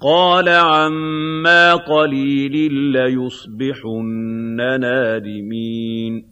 قَالَ عَمَّا قَلِيلٍ لَّيُصْبِحُنَّ نَادِمِينَ.